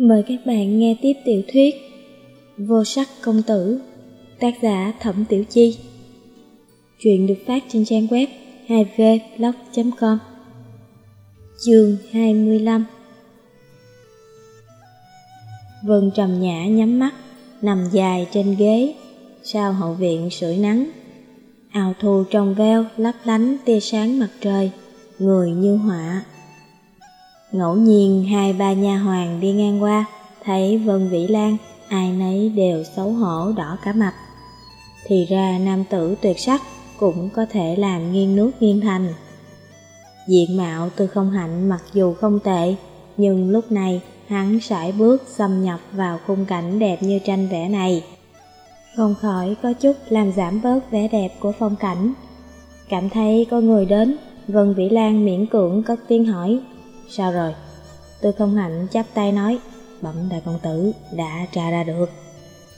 Mời các bạn nghe tiếp tiểu thuyết Vô sắc công tử, Tác giả Thẩm Tiểu Chi. Chuyện được phát trên trang web 2vblog.com Chương 25 Vân trầm nhã nhắm mắt, Nằm dài trên ghế, Sau hậu viện sưởi nắng. Ào thù trong veo lấp lánh tia sáng mặt trời, Người như họa. Ngẫu nhiên hai ba nha hoàng đi ngang qua, thấy Vân Vĩ Lan, ai nấy đều xấu hổ đỏ cả mặt. Thì ra nam tử tuyệt sắc cũng có thể làm nghiêng nước nghiêng thành. Diện mạo từ không hạnh mặc dù không tệ, nhưng lúc này hắn sải bước xâm nhập vào khung cảnh đẹp như tranh vẽ này. Không khỏi có chút làm giảm bớt vẻ đẹp của phong cảnh. Cảm thấy có người đến, Vân Vĩ Lan miễn cưỡng cất tiếng hỏi Sao rồi? Tư không hạnh chắp tay nói, bẩm đại công tử đã tra ra được.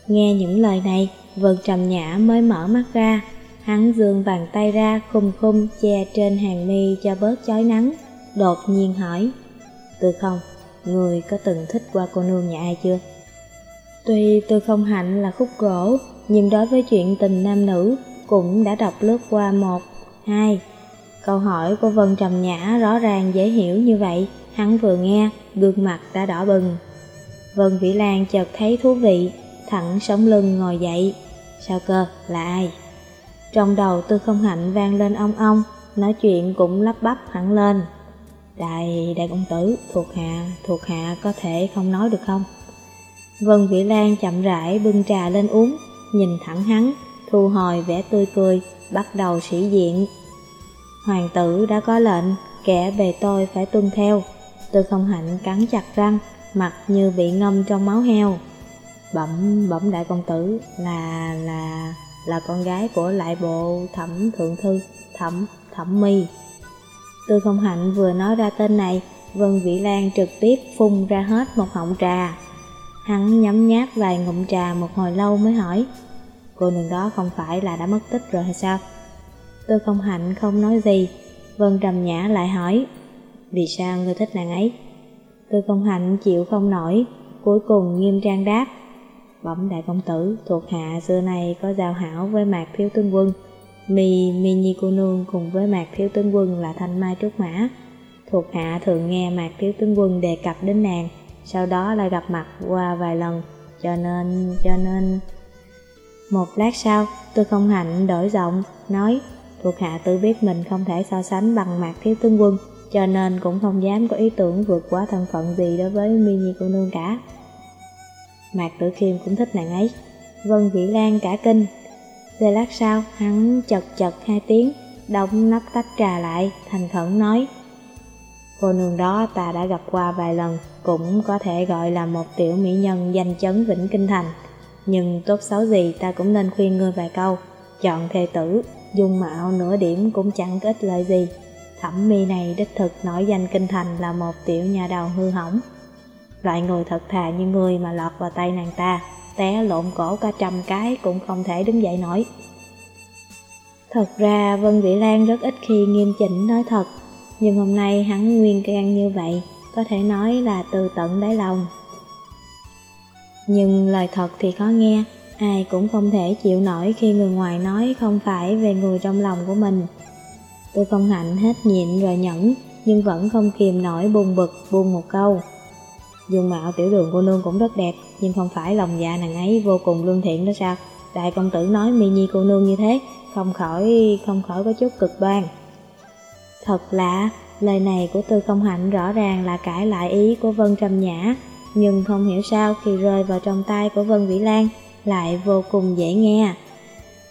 Nghe những lời này, Vân Trầm Nhã mới mở mắt ra, hắn dương bàn tay ra khum khum che trên hàng mi cho bớt chói nắng, đột nhiên hỏi, Tư không, người có từng thích qua cô nương nhà ai chưa? Tuy Tư không hạnh là khúc gỗ, nhưng đối với chuyện tình nam nữ cũng đã đọc lướt qua một, hai, Câu hỏi của Vân Trầm Nhã rõ ràng dễ hiểu như vậy, hắn vừa nghe, gương mặt đã đỏ bừng. Vân Vĩ Lan chợt thấy thú vị, thẳng sống lưng ngồi dậy. Sao cơ, là ai? Trong đầu tư không hạnh vang lên ong ong, nói chuyện cũng lắp bắp hẳn lên. Đại, đại công tử, thuộc hạ, thuộc hạ có thể không nói được không? Vân Vĩ Lan chậm rãi bưng trà lên uống, nhìn thẳng hắn, thu hồi vẻ tươi cười, bắt đầu sĩ diện. Hoàng tử đã có lệnh, kẻ về tôi phải tuân theo. Tư không hạnh cắn chặt răng, mặt như bị ngâm trong máu heo. Bẩm, bẩm đại công tử là, là, là con gái của lại bộ thẩm thượng thư, thẩm, thẩm mi. Tư không hạnh vừa nói ra tên này, Vân Vĩ Lan trực tiếp phun ra hết một họng trà. Hắn nhấm nháp vài ngụm trà một hồi lâu mới hỏi, cô nương đó không phải là đã mất tích rồi hay sao? Tôi không hạnh không nói gì, Vân trầm nhã lại hỏi, vì sao ngươi thích nàng ấy? tôi không hạnh chịu không nổi, cuối cùng nghiêm trang đáp, bẩm đại công tử thuộc hạ xưa nay có giao hảo với mạc thiếu tướng quân, mì mi nhi cô nương cùng với mạc thiếu tướng quân là thanh mai trúc mã. Thuộc hạ thường nghe mạc thiếu tướng quân đề cập đến nàng, sau đó lại gặp mặt qua vài lần, cho nên, cho nên... Một lát sau, tôi không hạnh đổi giọng, nói Thuộc hạ tự biết mình không thể so sánh bằng mặt thiếu tướng quân, cho nên cũng không dám có ý tưởng vượt quá thân phận gì đối với mi nhi cô nương cả. Mạc tử khiêm cũng thích nàng ấy. Vân Vĩ Lan cả kinh. Giây lát sau, hắn chật chật hai tiếng, đóng nắp tách trà lại, thành khẩn nói. Cô nương đó ta đã gặp qua vài lần, cũng có thể gọi là một tiểu mỹ nhân danh chấn Vĩnh Kinh Thành. Nhưng tốt xấu gì ta cũng nên khuyên ngươi vài câu, chọn thê tử, dung mạo nửa điểm cũng chẳng có ích lợi gì. Thẩm mi này đích thực nổi danh kinh thành là một tiểu nhà đầu hư hỏng. Loại người thật thà như người mà lọt vào tay nàng ta, té lộn cổ cả trăm cái cũng không thể đứng dậy nổi. Thật ra Vân Vĩ Lan rất ít khi nghiêm chỉnh nói thật, nhưng hôm nay hắn nguyên can như vậy, có thể nói là từ tận đáy lòng. Nhưng lời thật thì khó nghe, ai cũng không thể chịu nổi khi người ngoài nói không phải về người trong lòng của mình. Tôi không hạnh hết nhịn rồi nhẫn, nhưng vẫn không kìm nổi buồn bực buông một câu. Dung mạo tiểu đường cô nương cũng rất đẹp, nhưng không phải lòng dạ nàng ấy vô cùng lương thiện đó sao? Đại công tử nói mi nhi cô nương như thế, không khỏi, không khỏi có chút cực đoan. Thật lạ, lời này của tư không hạnh rõ ràng là cãi lại ý của Vân Trầm Nhã, nhưng không hiểu sao khi rơi vào trong tay của Vân Vĩ Lan lại vô cùng dễ nghe.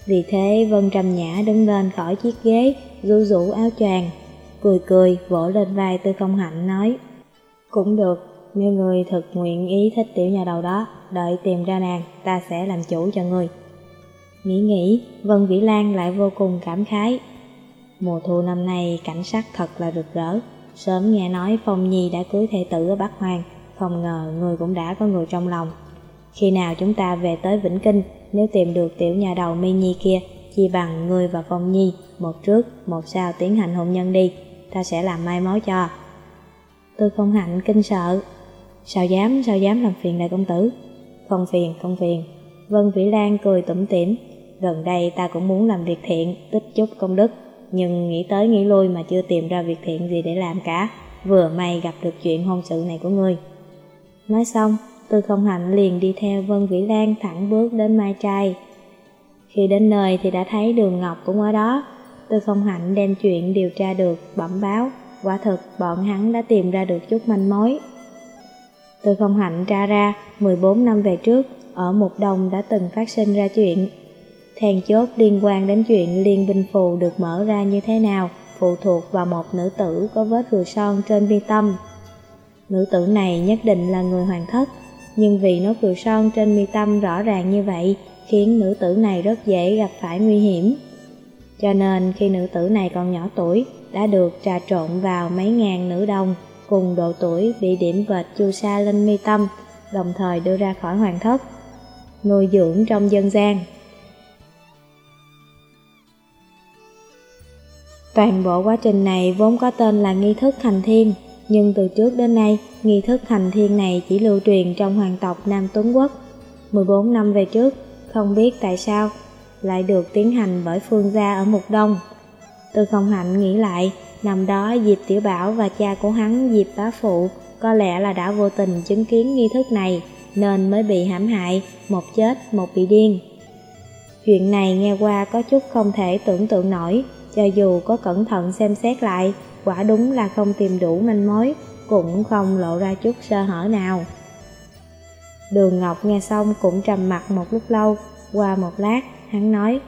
Vì thế Vân Trầm Nhã đứng lên khỏi chiếc ghế, rũ rũ áo choàng, cười cười vỗ lên vai Tư Không Hạnh nói Cũng được, nếu người thực nguyện ý thích tiểu nhà đầu đó, đợi tìm ra nàng, ta sẽ làm chủ cho người. Nghĩ nghĩ, Vân Vĩ Lan lại vô cùng cảm khái. Mùa thu năm nay cảnh sắc thật là rực rỡ. Sớm nghe nói Phong Nhi đã cưới thê tử ở Bắc Hoàng, không ngờ người cũng đã có người trong lòng. Khi nào chúng ta về tới Vĩnh Kinh, nếu tìm được tiểu nhà đầu mi nhi kia, chi bằng ngươi và Phong Nhi, một trước, một sau tiến hành hôn nhân đi, ta sẽ làm mai mối cho. Tôi không hạnh kinh sợ. Sao dám, sao dám làm phiền đại công tử? Không phiền, không phiền. Vân Vĩ Lan cười tủm tỉm. Gần đây ta cũng muốn làm việc thiện, tích chút công đức. Nhưng nghĩ tới nghĩ lui mà chưa tìm ra việc thiện gì để làm cả. Vừa may gặp được chuyện hôn sự này của ngươi. Nói xong, Tư Không Hạnh liền đi theo Vân Vĩ Lan thẳng bước đến Mai Trai. Khi đến nơi thì đã thấy Đường Ngọc cũng ở đó. Tư Không Hạnh đem chuyện điều tra được, bẩm báo. Quả thực bọn hắn đã tìm ra được chút manh mối. Tư Không Hạnh tra ra 14 năm về trước, ở một đồng đã từng phát sinh ra chuyện. Thèn chốt liên quan đến chuyện liên binh phù được mở ra như thế nào, phụ thuộc vào một nữ tử có vết rùa son trên mi tâm. Nữ tử này nhất định là người hoàng thất, nhưng vì nốt ruồi son trên mi tâm rõ ràng như vậy, khiến nữ tử này rất dễ gặp phải nguy hiểm. Cho nên khi nữ tử này còn nhỏ tuổi, đã được trà trộn vào mấy ngàn nữ đồng cùng độ tuổi bị điểm vệt chu sa lên mi tâm, đồng thời đưa ra khỏi hoàng thất, nuôi dưỡng trong dân gian. Toàn bộ quá trình này vốn có tên là nghi thức thành thiên, nhưng từ trước đến nay, nghi thức thành thiên này chỉ lưu truyền trong hoàng tộc Nam Tuấn Quốc. 14 năm về trước, không biết tại sao, lại được tiến hành bởi phương gia ở Mục Đông. tôi không hạnh nghĩ lại, năm đó Diệp Tiểu Bảo và cha của hắn Diệp Bá Phụ có lẽ là đã vô tình chứng kiến nghi thức này nên mới bị hãm hại, một chết, một bị điên. Chuyện này nghe qua có chút không thể tưởng tượng nổi, cho dù có cẩn thận xem xét lại, quả đúng là không tìm đủ manh mối, cũng không lộ ra chút sơ hở nào. Đường Ngọc nghe xong cũng trầm mặt một lúc lâu, qua một lát, hắn nói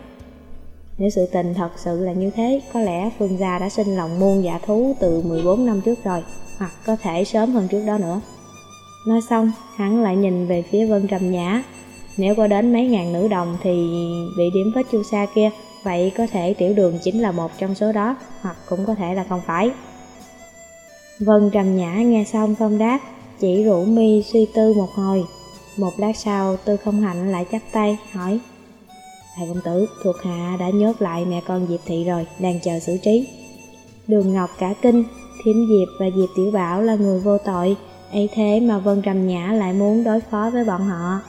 Nếu sự tình thật sự là như thế, có lẽ Phương Gia đã sinh lòng muôn dạ thú từ 14 năm trước rồi, hoặc có thể sớm hơn trước đó nữa. Nói xong, hắn lại nhìn về phía Vân Trầm Nhã. Nếu có đến mấy ngàn nữ đồng thì bị điểm vết chu sa kia Vậy có thể tiểu đường chính là một trong số đó, hoặc cũng có thể là không phải. Vân trầm nhã nghe xong không đáp, chỉ rủ mi suy tư một hồi. Một lát sau, tư không hạnh lại chắp tay, hỏi. thầy công tử, thuộc hạ đã nhốt lại mẹ con Diệp Thị rồi, đang chờ xử trí. Đường Ngọc cả kinh, Thiểm Diệp và Diệp Tiểu Bảo là người vô tội, ấy thế mà Vân Trầm Nhã lại muốn đối phó với bọn họ.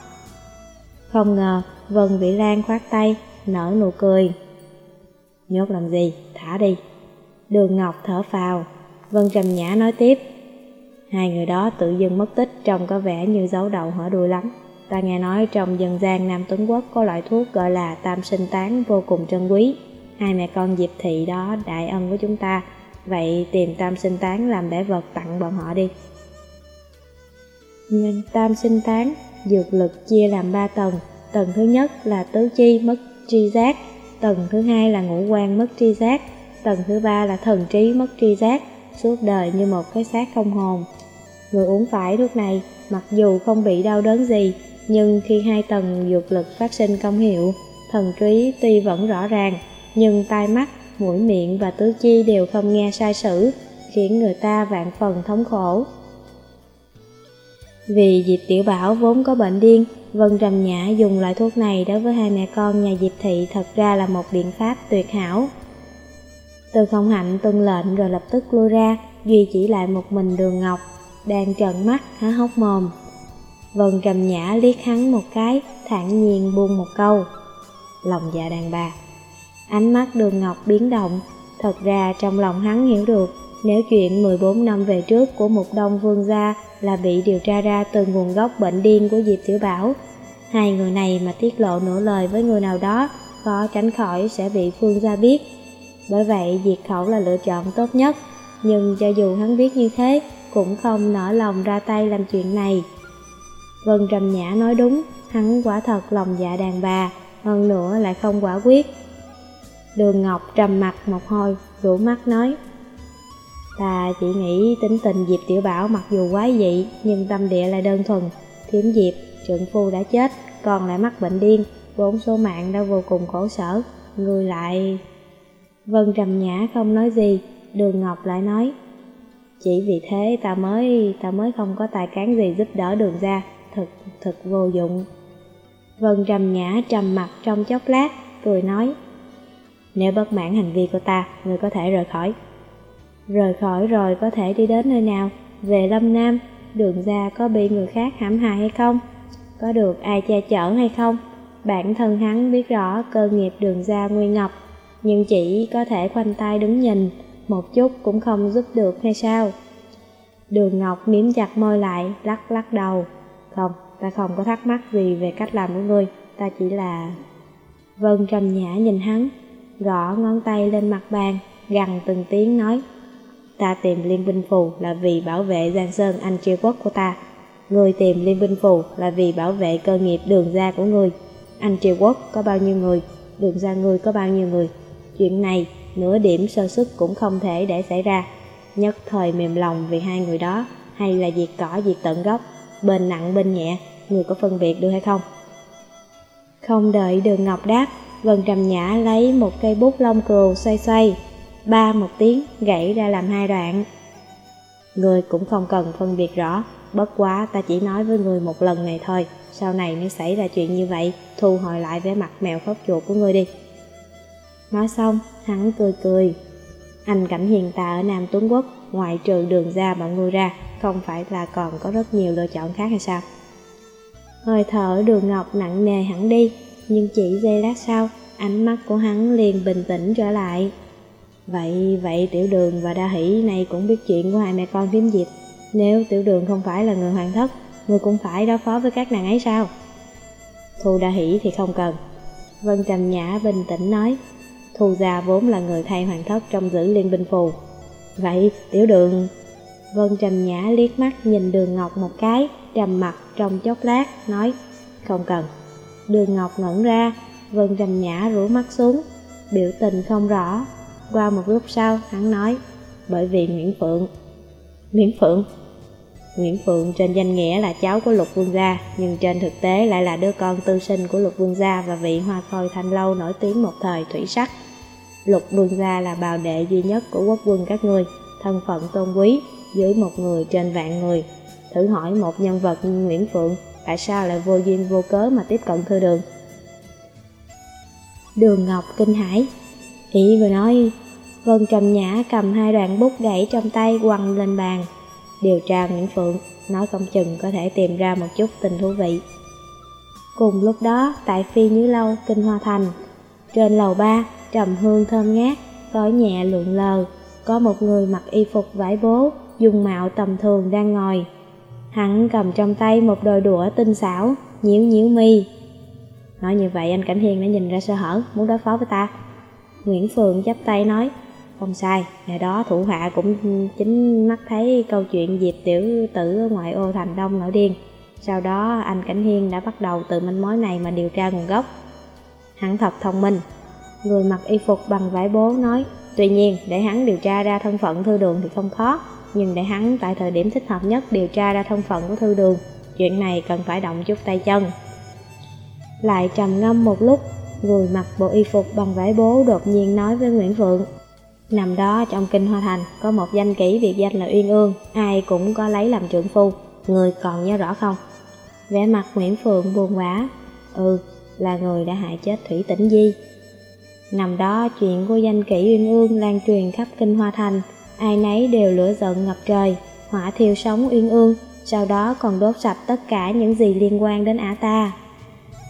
Không ngờ, Vân Vĩ Lan khoát tay, nở nụ cười. Nhốt làm gì, thả đi. Đường Ngọc thở phào, Vân Trầm Nhã nói tiếp. Hai người đó tự dưng mất tích trông có vẻ như giấu đầu hở đuôi lắm. Ta nghe nói trong dân gian Nam Tuấn Quốc có loại thuốc gọi là tam sinh tán vô cùng trân quý. Hai mẹ con Diệp Thị đó đại ân với chúng ta, vậy tìm tam sinh tán làm bẻ vật tặng bọn họ đi. Nhưng tam sinh tán, dược lực chia làm ba tầng. Tầng thứ nhất là tứ chi mất tri giác, tầng thứ hai là ngũ quan mất tri giác, tầng thứ ba là thần trí mất tri giác, suốt đời như một cái xác không hồn. Người uống phải thuốc này, mặc dù không bị đau đớn gì, nhưng khi hai tầng dược lực phát sinh công hiệu, thần trí tuy vẫn rõ ràng, nhưng tai mắt, mũi miệng và tứ chi đều không nghe sai sử, khiến người ta vạn phần thống khổ. Vì Diệp Tiểu Bảo vốn có bệnh điên, Vân Trầm Nhã dùng loại thuốc này đối với hai mẹ con nhà Diệp Thị thật ra là một biện pháp tuyệt hảo. Từ không hạnh tuân lệnh rồi lập tức lui ra, Duy chỉ lại một mình đường ngọc, đang trợn mắt, há hốc mồm. Vân Trầm Nhã liếc hắn một cái, thản nhiên buông một câu. Lòng dạ đàn bà. Ánh mắt đường ngọc biến động, thật ra trong lòng hắn hiểu được nếu chuyện 14 năm về trước của một đông vương gia là bị điều tra ra từ nguồn gốc bệnh điên của Diệp Tiểu Bảo, hai người này mà tiết lộ nửa lời với người nào đó, khó tránh khỏi sẽ bị phương gia biết. Bởi vậy, diệt khẩu là lựa chọn tốt nhất, nhưng cho dù hắn biết như thế, cũng không nở lòng ra tay làm chuyện này. Vân Trầm Nhã nói đúng, hắn quả thật lòng dạ đàn bà, hơn nữa lại không quả quyết. Đường Ngọc trầm mặt một hồi, rủ mắt nói, Ta chỉ nghĩ tính tình Diệp Tiểu Bảo mặc dù quái dị nhưng tâm địa lại đơn thuần. Thiếm Diệp, trượng phu đã chết, còn lại mắc bệnh điên, bốn số mạng đã vô cùng khổ sở. Người lại... Vân trầm nhã không nói gì, Đường Ngọc lại nói. Chỉ vì thế ta mới ta mới không có tài cán gì giúp đỡ đường ra, thật thật vô dụng. Vân trầm nhã trầm mặt trong chốc lát, cười nói. Nếu bất mãn hành vi của ta, người có thể rời khỏi. Rời khỏi rồi có thể đi đến nơi nào? Về Lâm Nam, đường ra có bị người khác hãm hại hay không? Có được ai che chở hay không? Bản thân hắn biết rõ cơ nghiệp đường ra nguy ngập, nhưng chỉ có thể khoanh tay đứng nhìn, một chút cũng không giúp được hay sao? Đường Ngọc miếm chặt môi lại, lắc lắc đầu. Không, ta không có thắc mắc gì về cách làm của ngươi, ta chỉ là... Vân trầm nhã nhìn hắn, gõ ngón tay lên mặt bàn, gằn từng tiếng nói. Ta tìm liên binh phù là vì bảo vệ Giang Sơn Anh triều quốc của ta. Người tìm liên binh phù là vì bảo vệ cơ nghiệp đường ra của người. Anh triều quốc có bao nhiêu người, đường ra người có bao nhiêu người. Chuyện này, nửa điểm sơ sức cũng không thể để xảy ra. Nhất thời mềm lòng vì hai người đó, hay là diệt cỏ diệt tận gốc, bên nặng bên nhẹ, người có phân biệt được hay không? Không đợi đường Ngọc đáp, Vân Trầm Nhã lấy một cây bút lông cừu xoay xoay, ba một tiếng gãy ra làm hai đoạn. Người cũng không cần phân biệt rõ, bất quá ta chỉ nói với người một lần này thôi, sau này nếu xảy ra chuyện như vậy, thu hồi lại vẻ mặt mèo khóc chuột của người đi. Nói xong, hắn cười cười. Anh cảnh hiền ta ở Nam Tuấn Quốc, ngoại trừ đường ra bọn người ra, không phải là còn có rất nhiều lựa chọn khác hay sao? Hơi thở đường ngọc nặng nề hẳn đi, nhưng chỉ giây lát sau, ánh mắt của hắn liền bình tĩnh trở lại. Vậy, vậy tiểu đường và đa hỷ này cũng biết chuyện của hai mẹ con Thiếm diệp. Nếu tiểu đường không phải là người hoàng thất, người cũng phải đối phó với các nàng ấy sao? Thu đa hỷ thì không cần. Vân Trầm Nhã bình tĩnh nói, Thu gia vốn là người thay hoàng thất trong giữ liên binh phù. Vậy tiểu đường... Vân Trầm Nhã liếc mắt nhìn đường Ngọc một cái, trầm mặt trong chốc lát, nói, không cần. Đường Ngọc ngẩn ra, Vân Trầm Nhã rủ mắt xuống, biểu tình không rõ. Qua một lúc sau, hắn nói, bởi vì Nguyễn Phượng. Nguyễn Phượng? Nguyễn Phượng trên danh nghĩa là cháu của Lục Vương Gia, nhưng trên thực tế lại là đứa con tư sinh của Lục Vương Gia và vị hoa khôi thanh lâu nổi tiếng một thời thủy sắc. Lục Vương Gia là bào đệ duy nhất của quốc quân các ngươi, thân phận tôn quý, dưới một người trên vạn người. Thử hỏi một nhân vật như Nguyễn Phượng, tại sao lại vô duyên vô cớ mà tiếp cận thư đường? Đường Ngọc kinh hãi, ý vừa nói, Vân Trầm Nhã cầm hai đoạn bút gãy trong tay quăng lên bàn. Điều tra Nguyễn Phượng, nói không chừng có thể tìm ra một chút tình thú vị. Cùng lúc đó, tại Phi Như Lâu, Kinh Hoa Thành, trên lầu ba, trầm hương thơm ngát, khói nhẹ lượn lờ, có một người mặc y phục vải bố, dùng mạo tầm thường đang ngồi. Hắn cầm trong tay một đôi đũa tinh xảo, nhiễu nhiễu mi. Nói như vậy anh Cảnh Hiên đã nhìn ra sơ hở, muốn đối phó với ta. Nguyễn Phượng chắp tay nói, không sai, ngày đó thủ hạ cũng chính mắt thấy câu chuyện Diệp Tiểu Tử ở ngoại ô thành đông nổi điên. Sau đó anh Cảnh Hiên đã bắt đầu từ manh mối này mà điều tra nguồn gốc. Hắn thật thông minh. Người mặc y phục bằng vải bố nói, tuy nhiên để hắn điều tra ra thân phận thư đường thì không khó, nhưng để hắn tại thời điểm thích hợp nhất điều tra ra thân phận của thư đường, chuyện này cần phải động chút tay chân. Lại trầm ngâm một lúc, người mặc bộ y phục bằng vải bố đột nhiên nói với Nguyễn Phượng, Nằm đó trong kinh Hoa Thành có một danh kỹ biệt danh là Uyên Ương, ai cũng có lấy làm trưởng phu, người còn nhớ rõ không? Vẻ mặt Nguyễn Phượng buồn bã, ừ, là người đã hại chết Thủy Tĩnh Di. Nằm đó chuyện của danh kỹ Uyên Ương lan truyền khắp kinh Hoa Thành, ai nấy đều lửa giận ngập trời, hỏa thiêu sống Uyên Ương, sau đó còn đốt sạch tất cả những gì liên quan đến ả ta.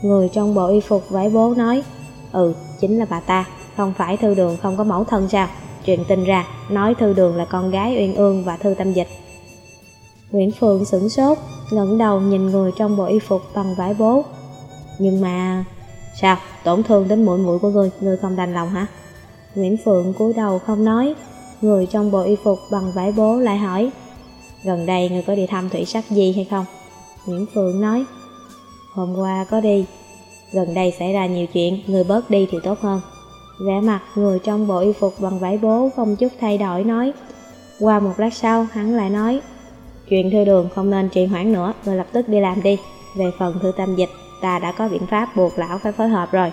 Người trong bộ y phục vải bố nói, ừ, chính là bà ta, không phải thư đường không có mẫu thân sao? Chuyện tin ra, nói Thư Đường là con gái Uyên Ương và Thư Tâm Dịch. Nguyễn Phượng sửng sốt, ngẩng đầu nhìn người trong bộ y phục bằng vải bố. Nhưng mà... Sao? Tổn thương đến mũi mũi của ngươi, ngươi không đành lòng hả? Nguyễn Phượng cúi đầu không nói, người trong bộ y phục bằng vải bố lại hỏi Gần đây ngươi có đi thăm thủy sắc gì hay không? Nguyễn Phượng nói Hôm qua có đi Gần đây xảy ra nhiều chuyện, người bớt đi thì tốt hơn vẻ mặt người trong bộ y phục bằng vải bố không chút thay đổi nói. Qua một lát sau, hắn lại nói, chuyện thư đường không nên trì hoãn nữa, người lập tức đi làm đi. Về phần thư tâm dịch, ta đã có biện pháp buộc lão phải phối hợp rồi.